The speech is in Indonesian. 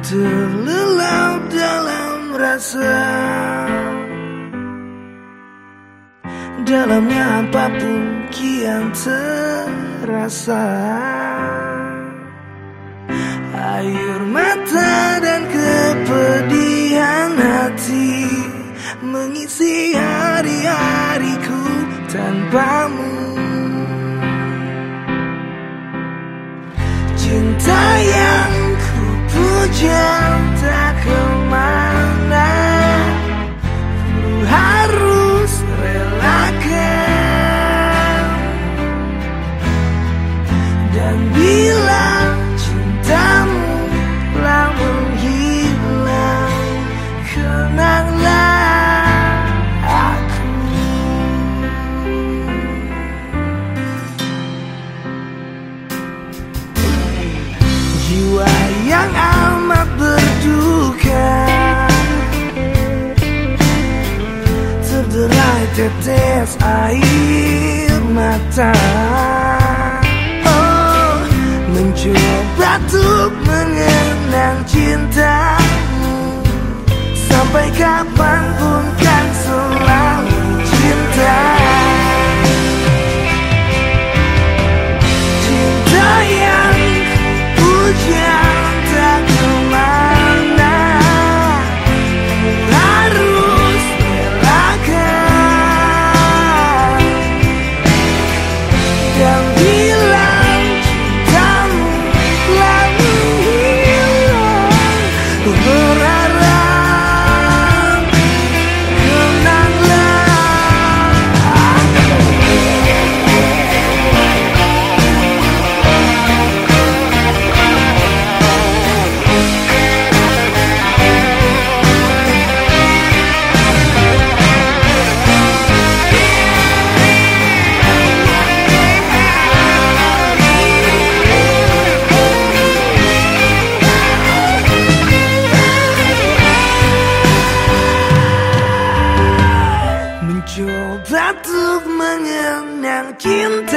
Terlelap dalam rasa. Dalamnya apa pun kian terasa. Air mata dan kepedihan hati Mengisi hari-hariku tanpamu puja tak ke mana? Ku harus relakan. Dan bila cintamu telah menghilang Kenanglah yang berduka Terderai tetes air mata. Oh, mencoba untuk mengenang cintamu mengenang